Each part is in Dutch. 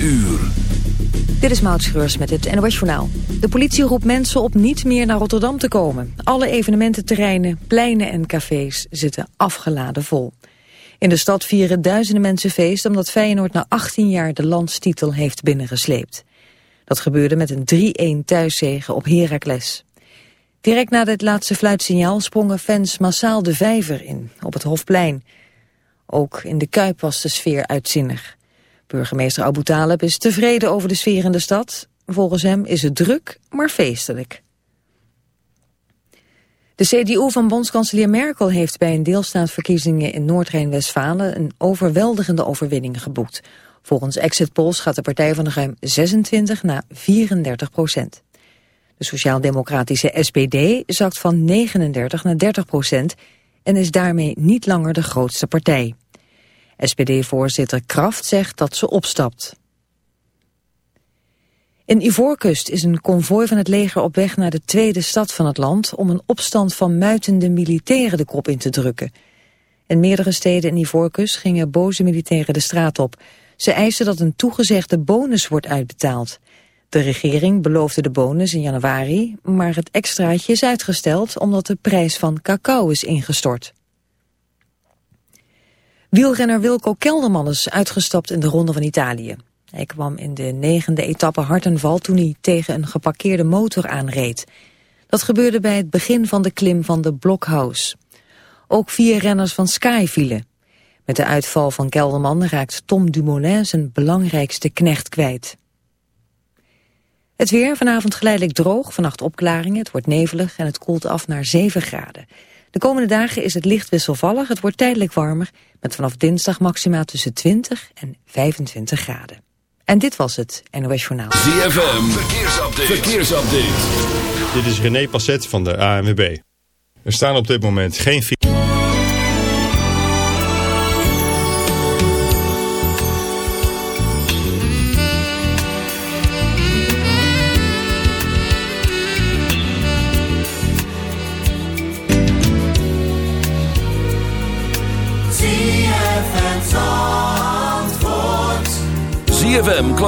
uur. Dit is Maud Schreurs met het NOS Journaal. De politie roept mensen op niet meer naar Rotterdam te komen. Alle evenemententerreinen, pleinen en cafés zitten afgeladen vol. In de stad vieren duizenden mensen feest omdat Feyenoord na 18 jaar de landstitel heeft binnengesleept. Dat gebeurde met een 3-1 thuiszege op Heracles. Direct na het laatste fluitsignaal sprongen fans massaal de vijver in, op het Hofplein. Ook in de Kuip was de sfeer uitzinnig. Burgemeester Abu Talib is tevreden over de sfeer in de stad. Volgens hem is het druk, maar feestelijk. De CDU van bondskanselier Merkel heeft bij een deelstaatverkiezingen in Noord-Rijn-Westfalen een overweldigende overwinning geboekt. Volgens exit polls gaat de partij van ruim 26 naar 34 procent. De sociaal-democratische SPD zakt van 39 naar 30 procent en is daarmee niet langer de grootste partij. SPD-voorzitter Kraft zegt dat ze opstapt. In Ivoorkust is een konvooi van het leger op weg naar de tweede stad van het land... om een opstand van muitende militairen de kop in te drukken. In meerdere steden in Ivoorkust gingen boze militairen de straat op. Ze eisen dat een toegezegde bonus wordt uitbetaald. De regering beloofde de bonus in januari, maar het extraatje is uitgesteld... omdat de prijs van cacao is ingestort. Wielrenner Wilco Kelderman is uitgestapt in de Ronde van Italië. Hij kwam in de negende etappe hard en val toen hij tegen een geparkeerde motor aanreed. Dat gebeurde bij het begin van de klim van de Blockhouse. Ook vier renners van Sky vielen. Met de uitval van Kelderman raakt Tom Dumoulin zijn belangrijkste knecht kwijt. Het weer vanavond geleidelijk droog, vannacht opklaringen, het wordt nevelig en het koelt af naar 7 graden. De komende dagen is het licht wisselvallig, het wordt tijdelijk warmer... met vanaf dinsdag maximaal tussen 20 en 25 graden. En dit was het NOS Journaal. ZFM, verkeersupdate. verkeersupdate. Dit is René Passet van de ANWB. Er staan op dit moment geen...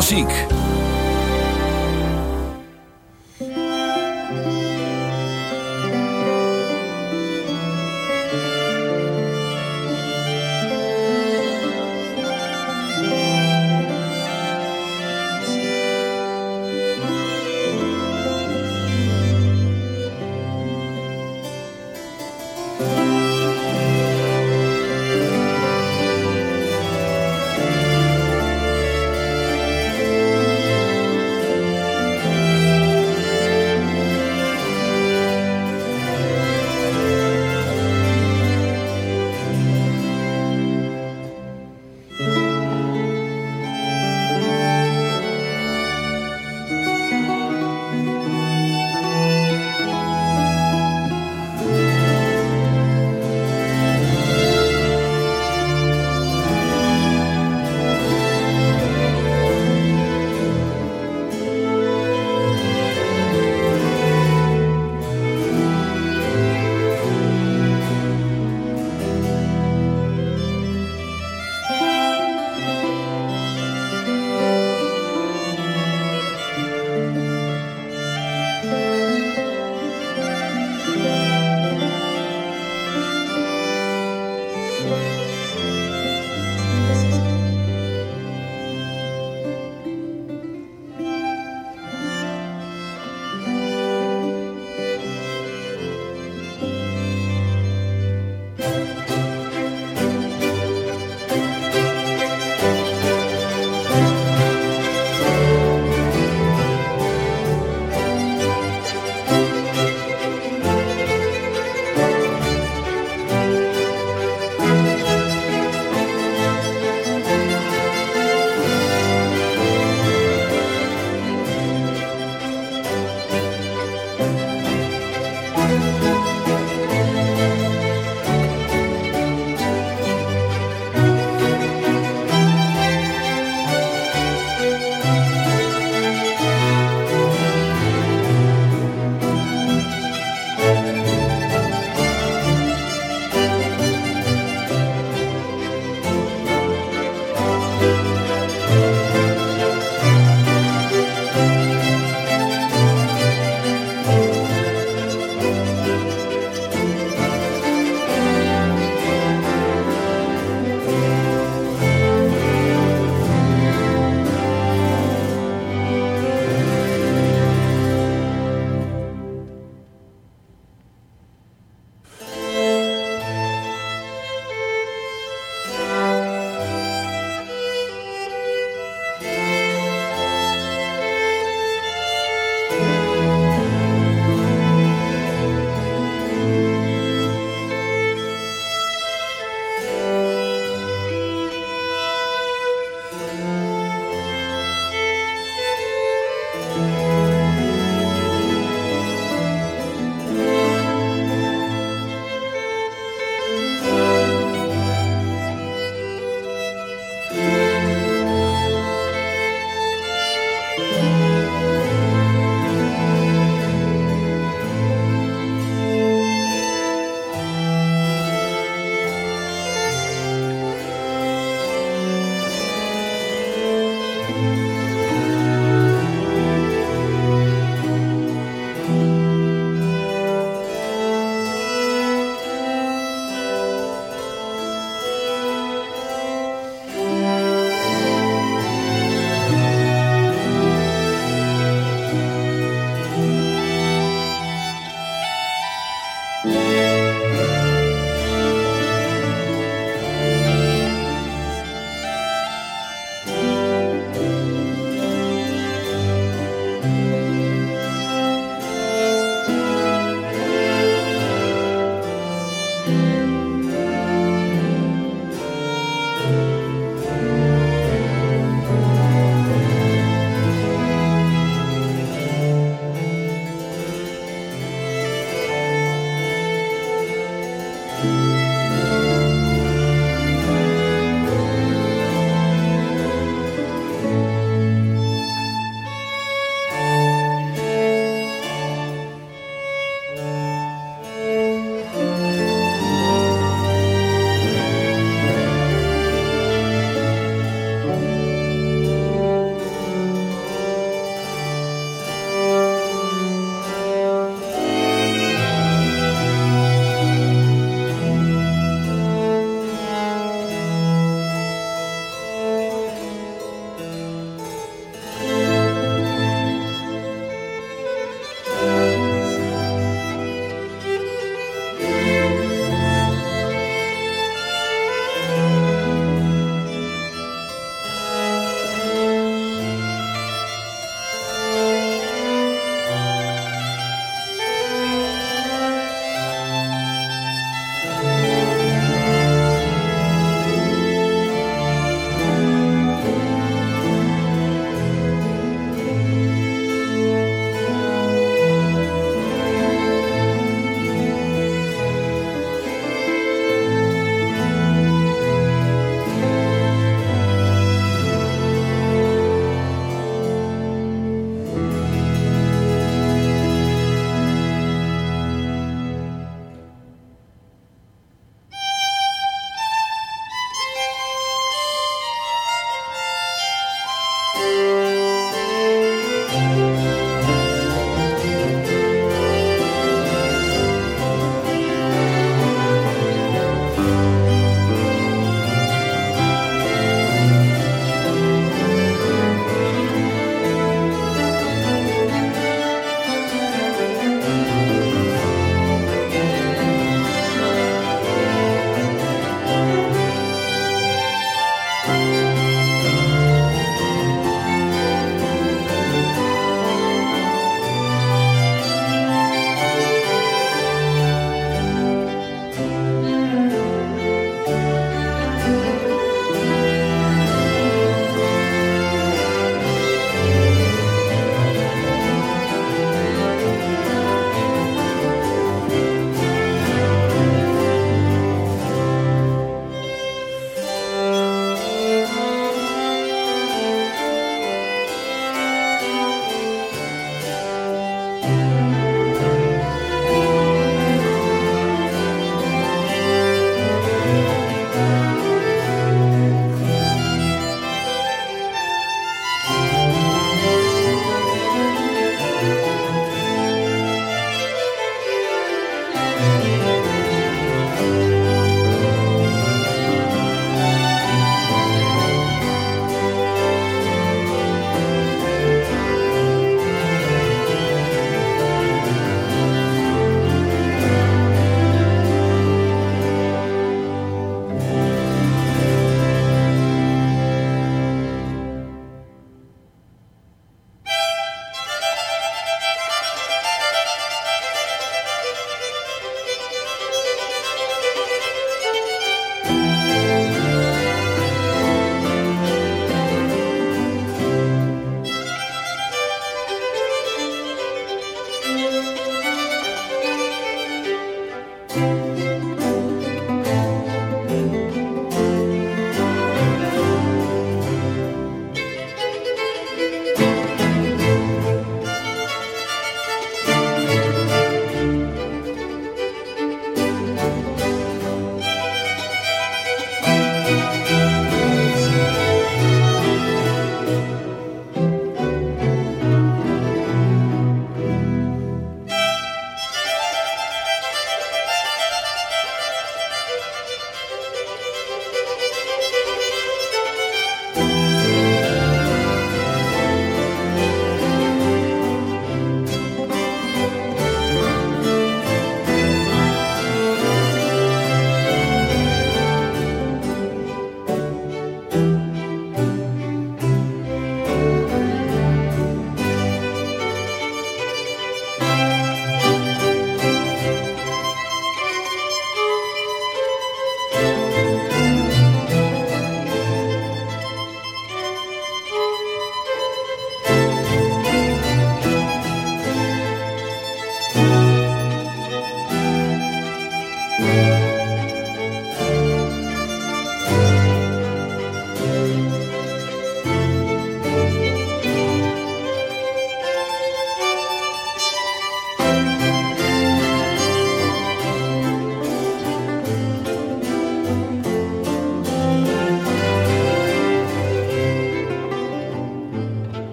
Klassiek.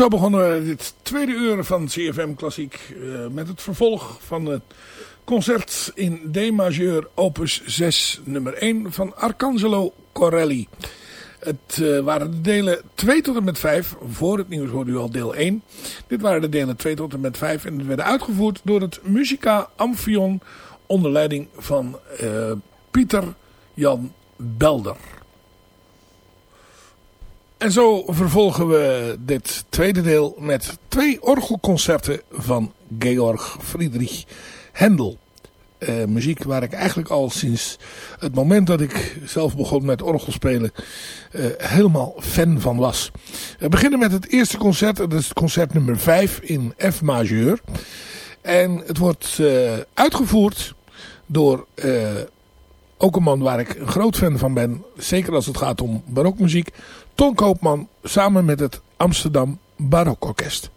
Zo begonnen we dit tweede uur van CFM Klassiek uh, met het vervolg van het concert in D-majeur opus 6 nummer 1 van Arcangelo Corelli. Het uh, waren de delen 2 tot en met 5. Voor het nieuws hoorde u al deel 1. Dit waren de delen 2 tot en met 5 en het werden uitgevoerd door het Musica Amphion onder leiding van uh, Pieter Jan Belder. En zo vervolgen we dit tweede deel met twee orgelconcerten van Georg Friedrich Händel. Uh, muziek waar ik eigenlijk al sinds het moment dat ik zelf begon met orgelspelen uh, helemaal fan van was. We beginnen met het eerste concert, dat is concert nummer 5 in F majeur. En het wordt uh, uitgevoerd door ook een man waar ik een groot fan van ben, zeker als het gaat om barokmuziek, Ton Koopman samen met het Amsterdam Barokorkest.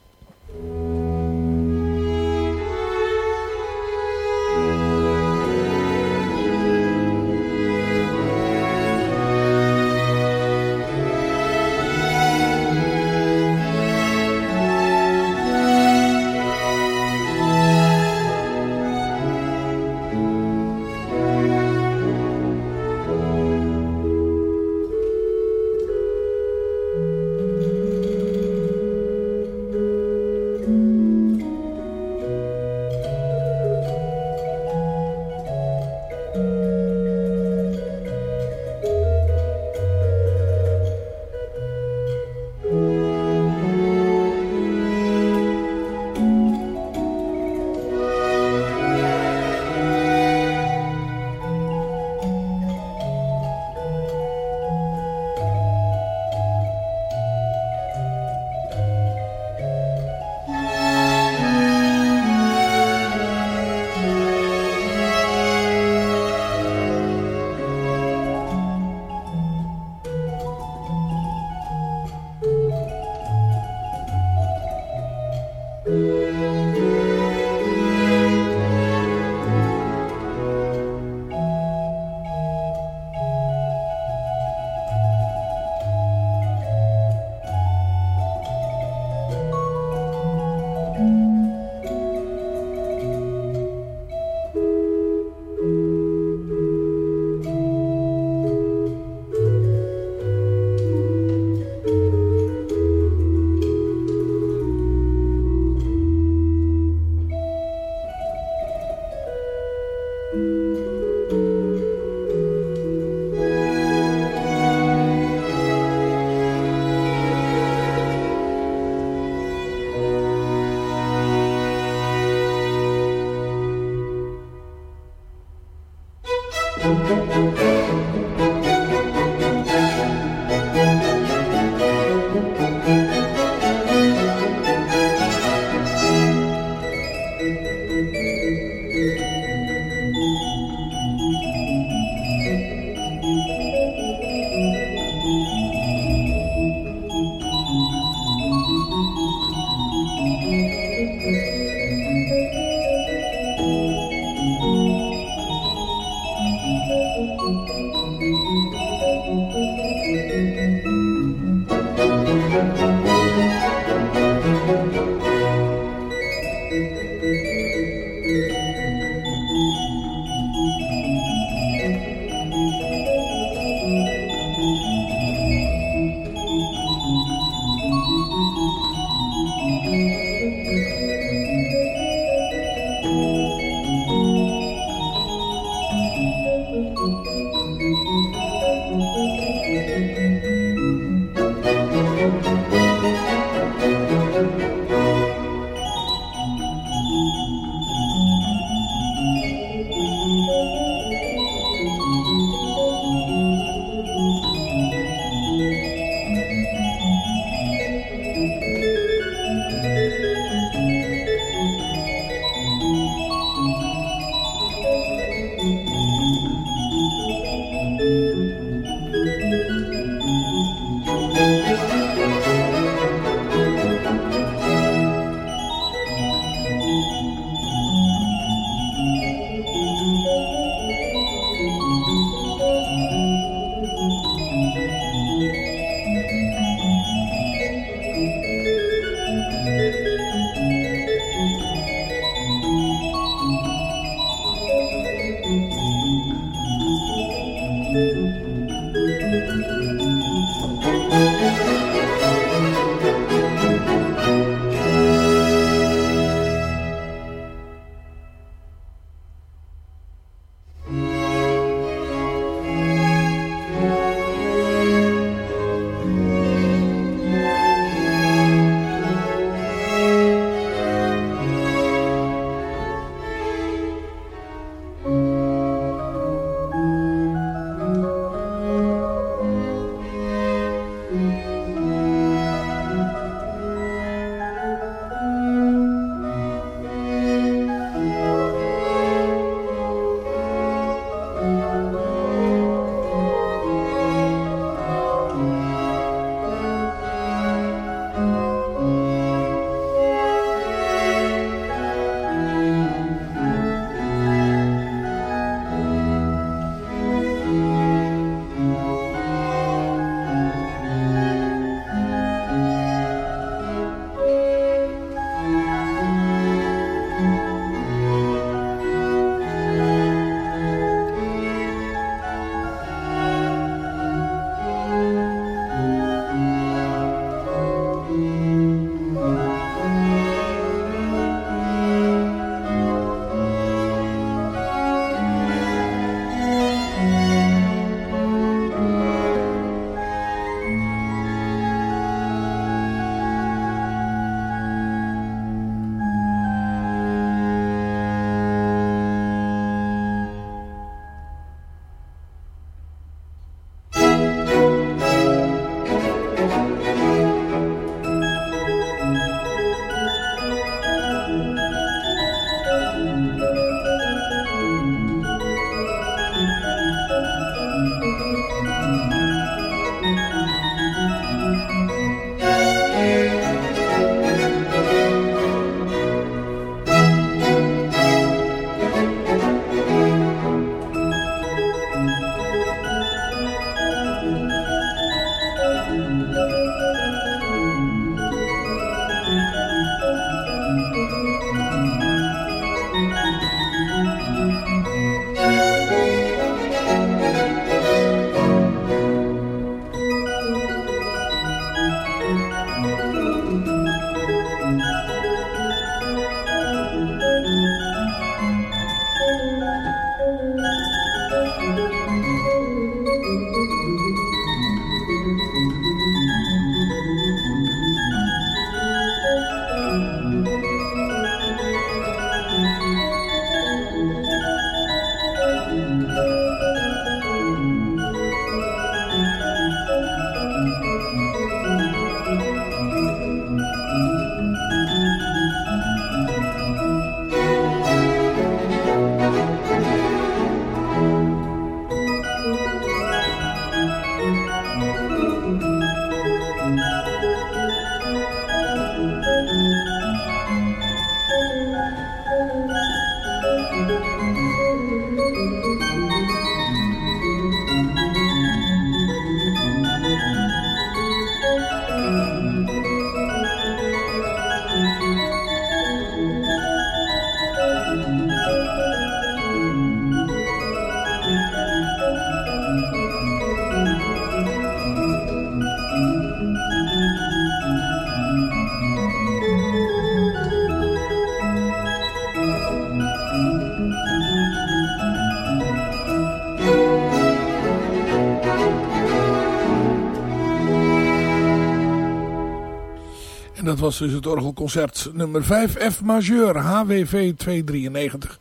Dat was dus het orgelconcert nummer 5 F majeur HWV 293.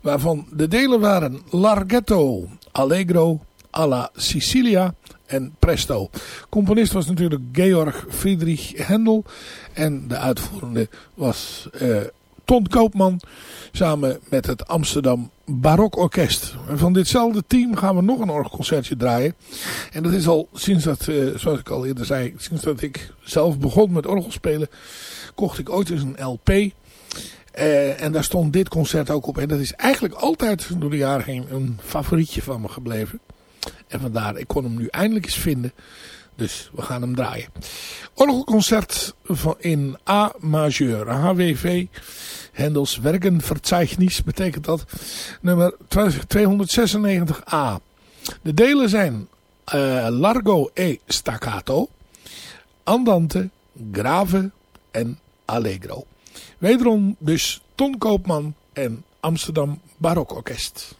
Waarvan de delen waren Larghetto, Allegro, alla Sicilia en Presto. Componist was natuurlijk Georg Friedrich Händel. En de uitvoerende was uh, Ton Koopman. Samen met het Amsterdam Barok Orkest. En van ditzelfde team gaan we nog een orgelconcertje draaien. En dat is al sinds dat, uh, zoals ik al eerder zei, sinds dat ik zelf begon met orgelspelen, kocht ik ooit eens een LP. Uh, en daar stond dit concert ook op. En dat is eigenlijk altijd door de jaren heen een favorietje van me gebleven. En vandaar, ik kon hem nu eindelijk eens vinden. Dus we gaan hem draaien. Orgelconcert in A majeur, HWV. Hendels Werkenverzeichnis betekent dat. Nummer 296a. De delen zijn uh, Largo e Staccato, Andante, Grave en Allegro. Wederom dus Ton Koopman en Amsterdam Barokorkest.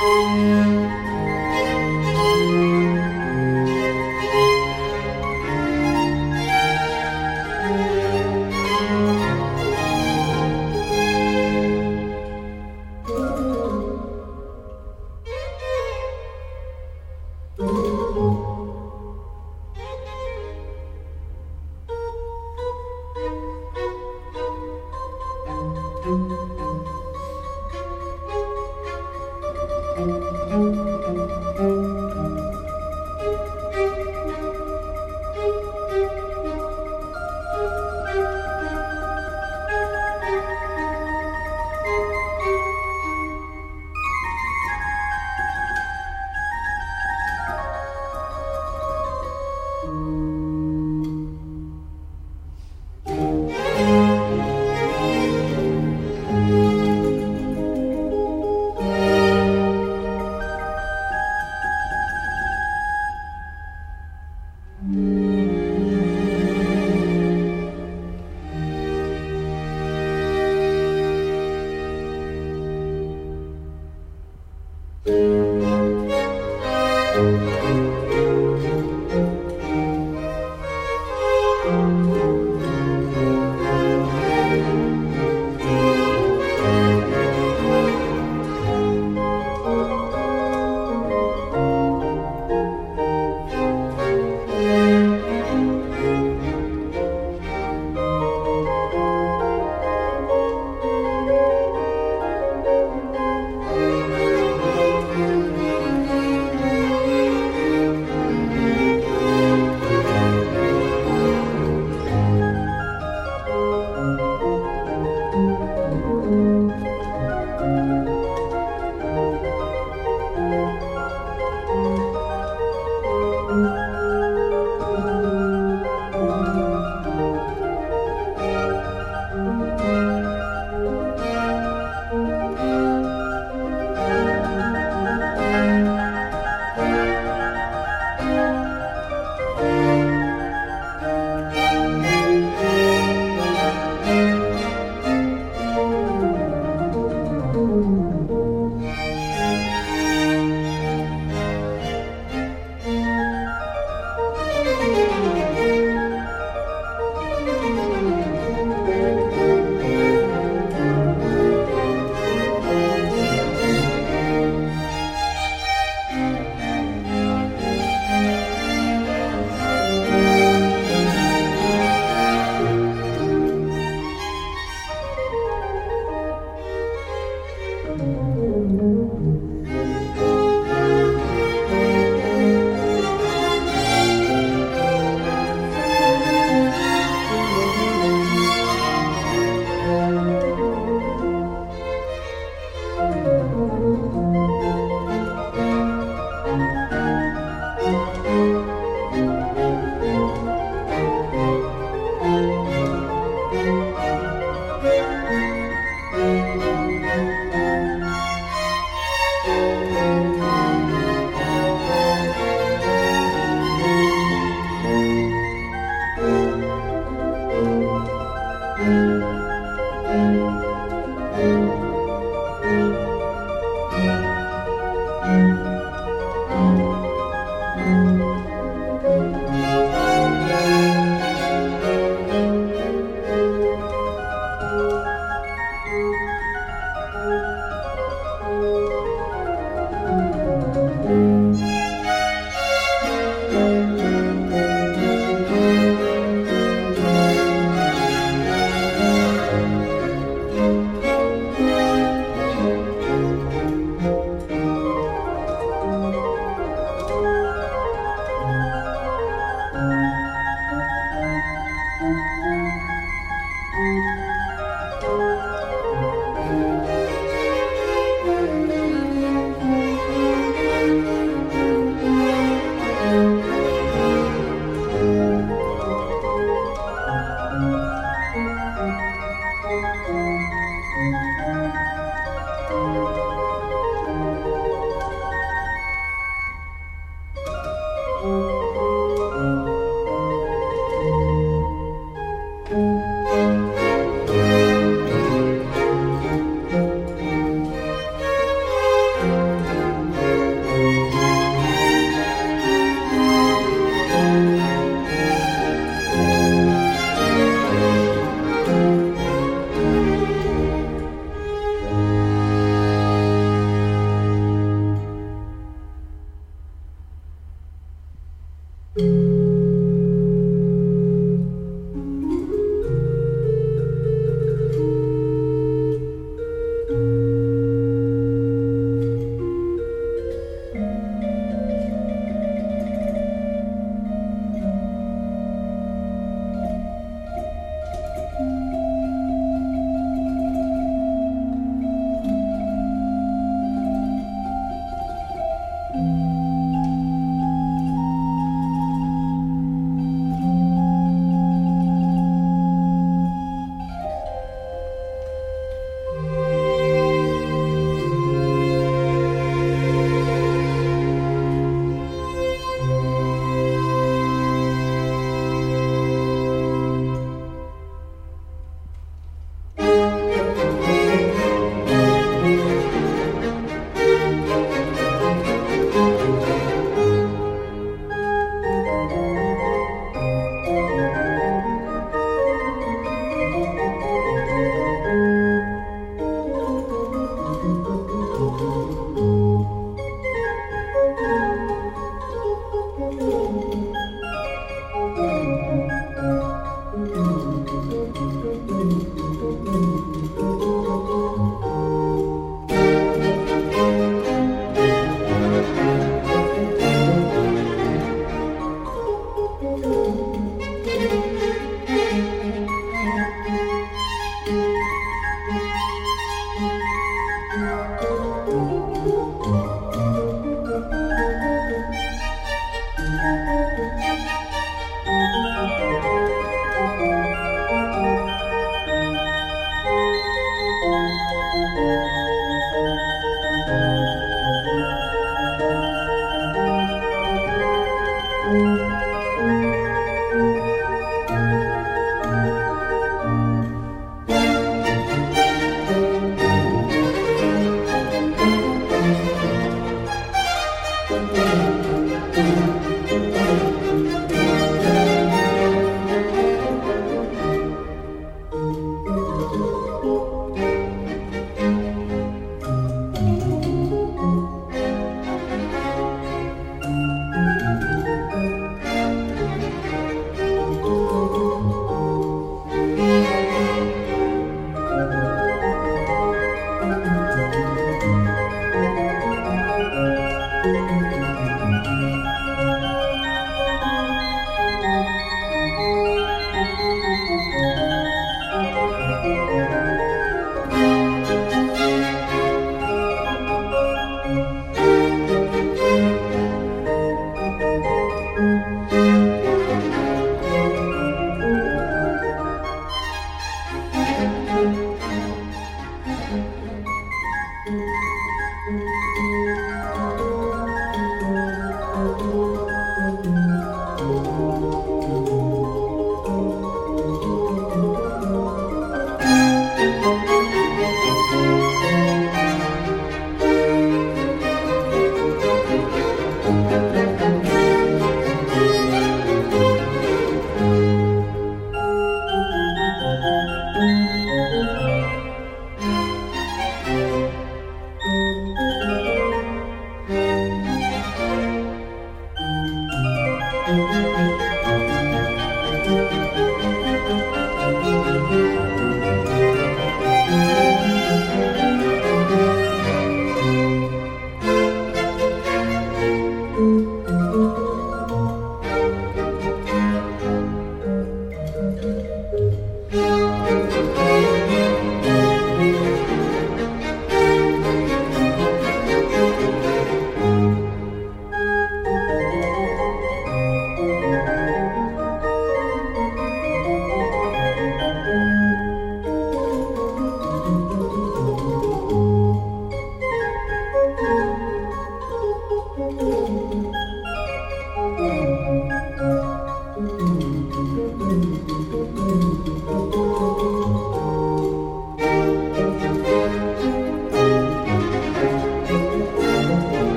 Música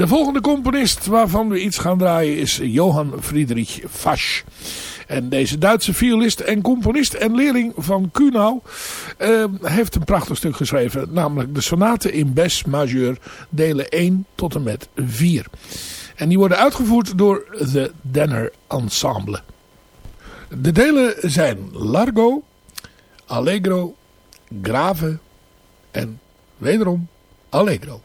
De volgende componist waarvan we iets gaan draaien is Johann Friedrich Fasch. En deze Duitse violist en componist en leerling van Kuhnau uh, heeft een prachtig stuk geschreven. Namelijk de sonate in Bes majeur delen 1 tot en met 4. En die worden uitgevoerd door de Denner Ensemble. De delen zijn Largo, Allegro, Grave en wederom Allegro.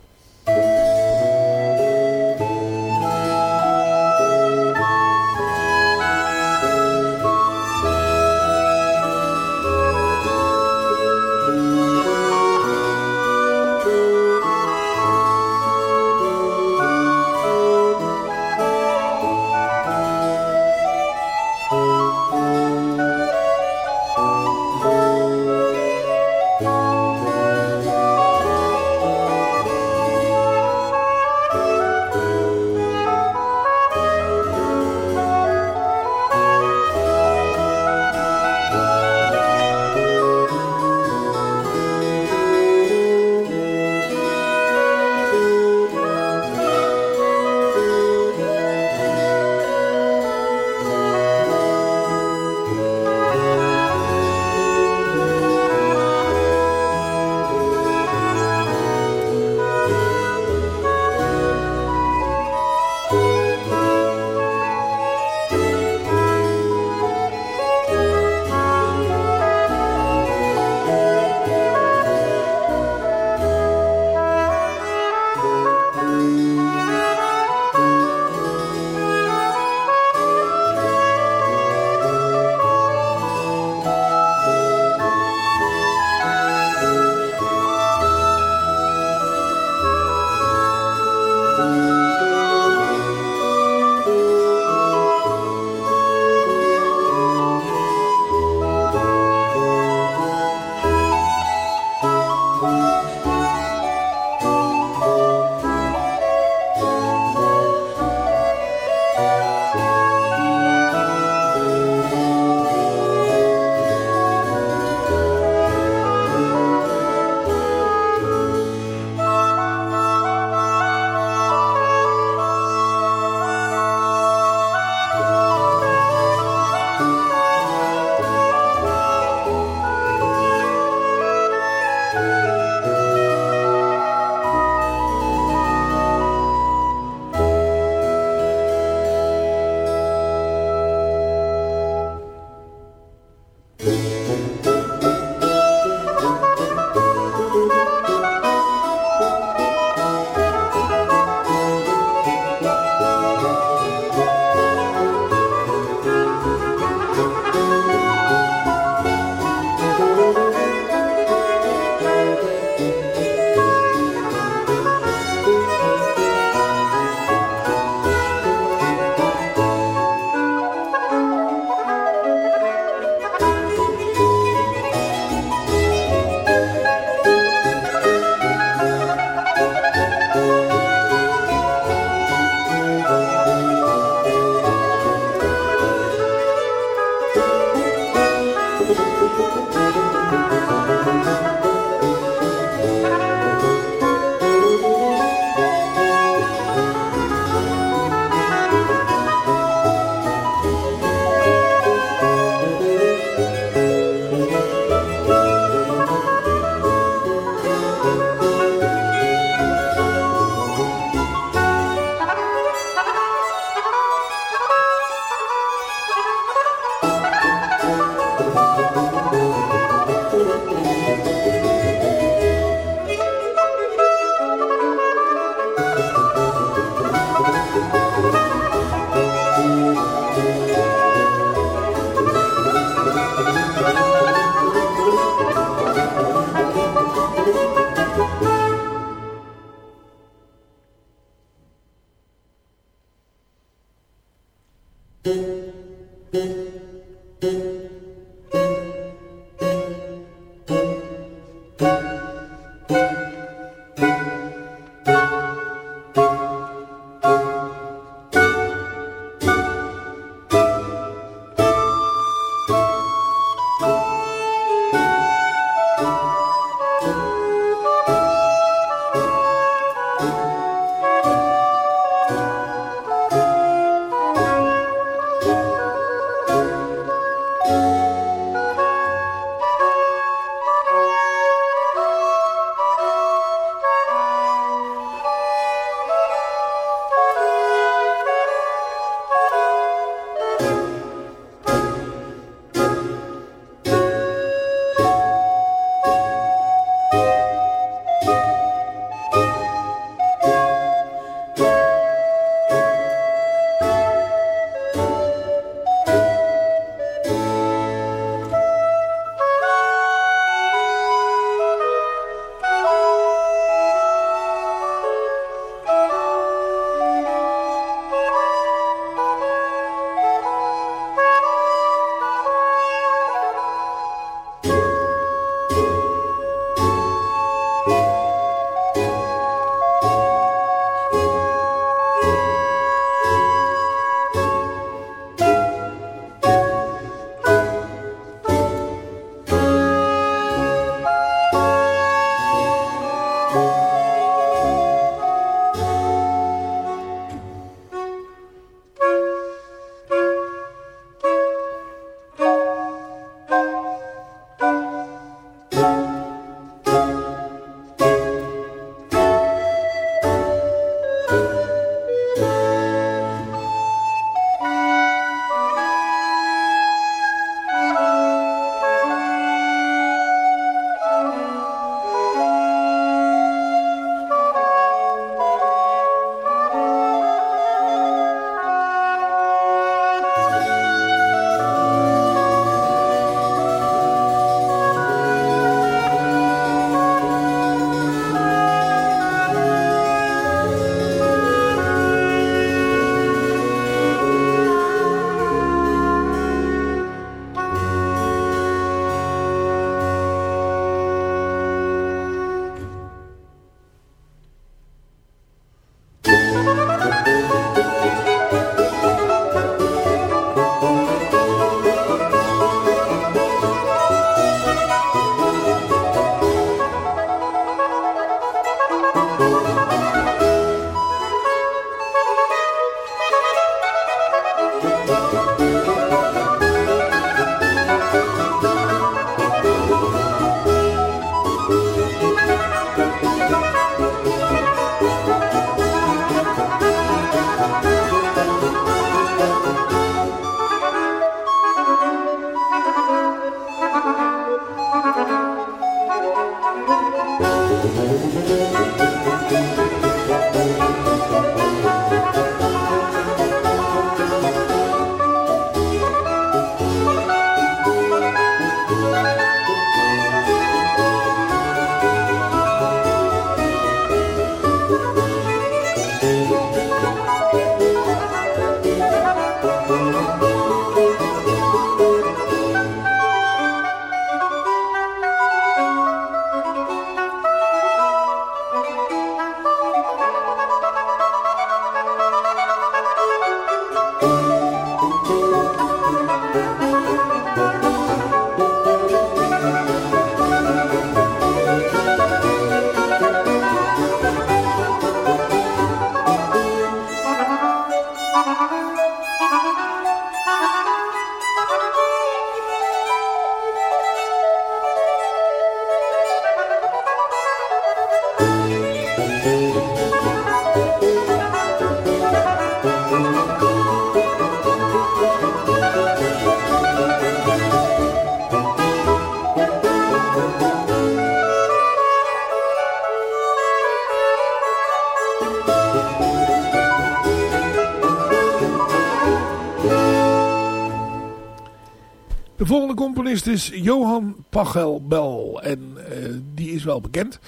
Componist is Johan Pachelbel en uh, die is wel bekend.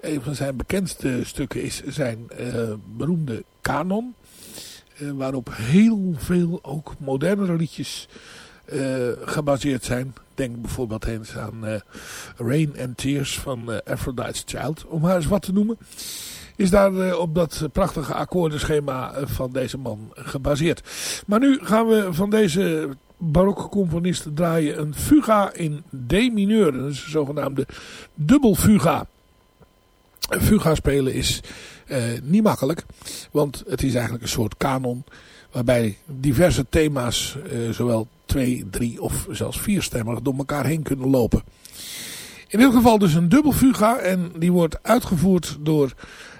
Een van zijn bekendste stukken is zijn uh, beroemde kanon. Uh, waarop heel veel ook modernere liedjes gebaseerd zijn. Denk bijvoorbeeld eens aan Rain and Tears van Aphrodite's Child. Om haar eens wat te noemen is daar op dat prachtige akkoordenschema van deze man gebaseerd. Maar nu gaan we van deze barokke componisten draaien een fuga in D mineur. Een zogenaamde dubbelfuga. Een fuga spelen is uh, niet makkelijk, want het is eigenlijk een soort kanon waarbij diverse thema's, uh, zowel twee, drie of zelfs vierstemmig, door elkaar heen kunnen lopen. In dit geval dus een dubbelfuga en die wordt uitgevoerd door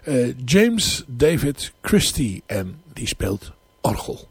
uh, James David Christie en die speelt orgel.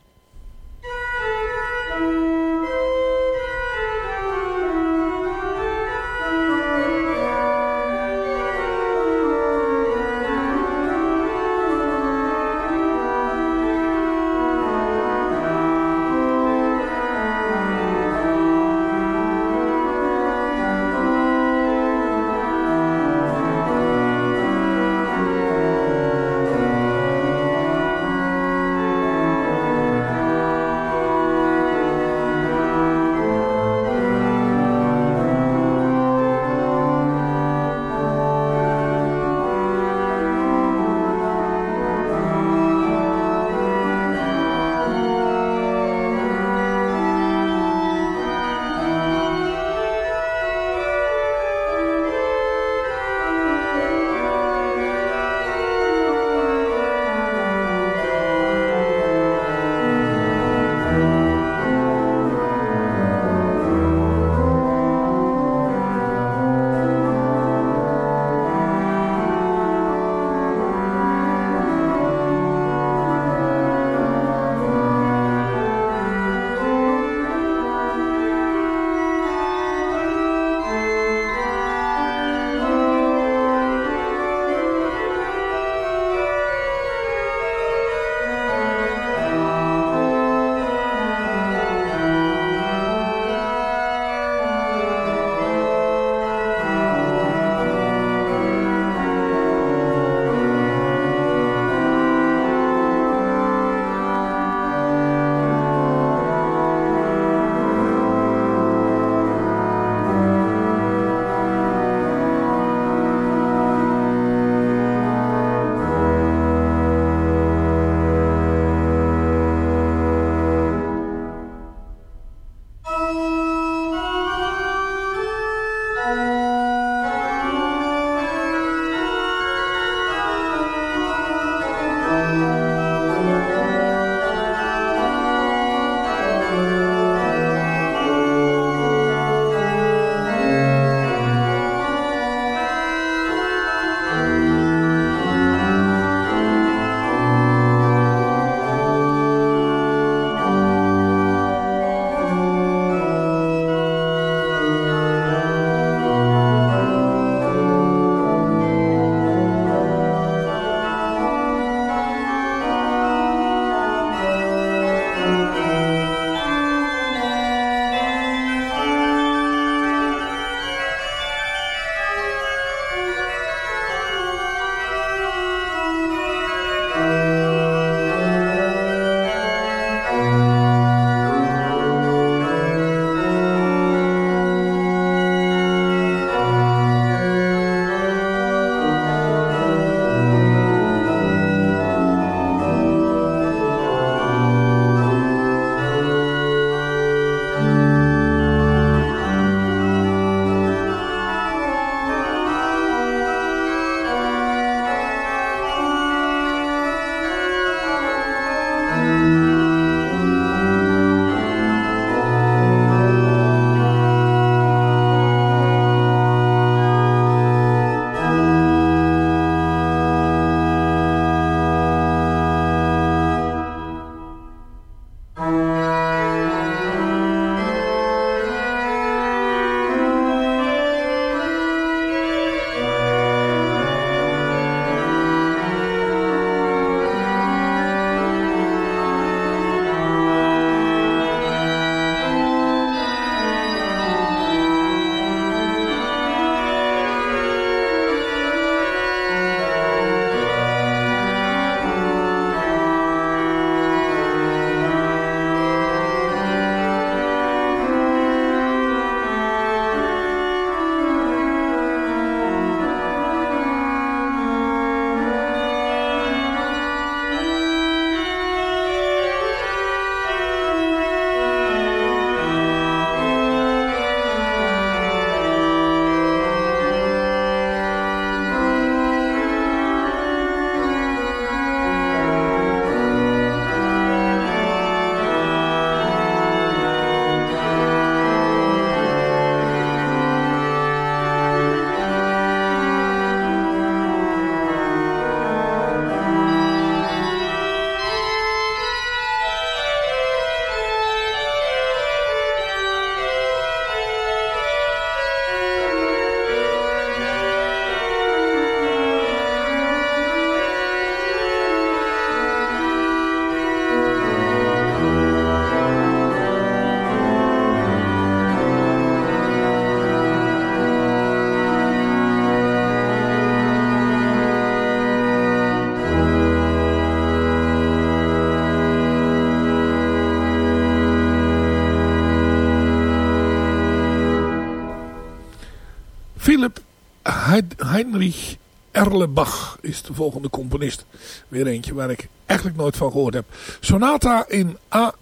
Erlebach is de volgende componist. Weer eentje waar ik eigenlijk nooit van gehoord heb. Sonata in A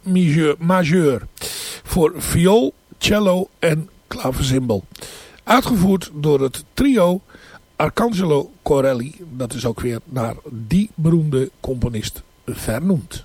majeur. Voor viool, cello en klaversymbol. Uitgevoerd door het trio Arcangelo Corelli. Dat is ook weer naar die beroemde componist vernoemd.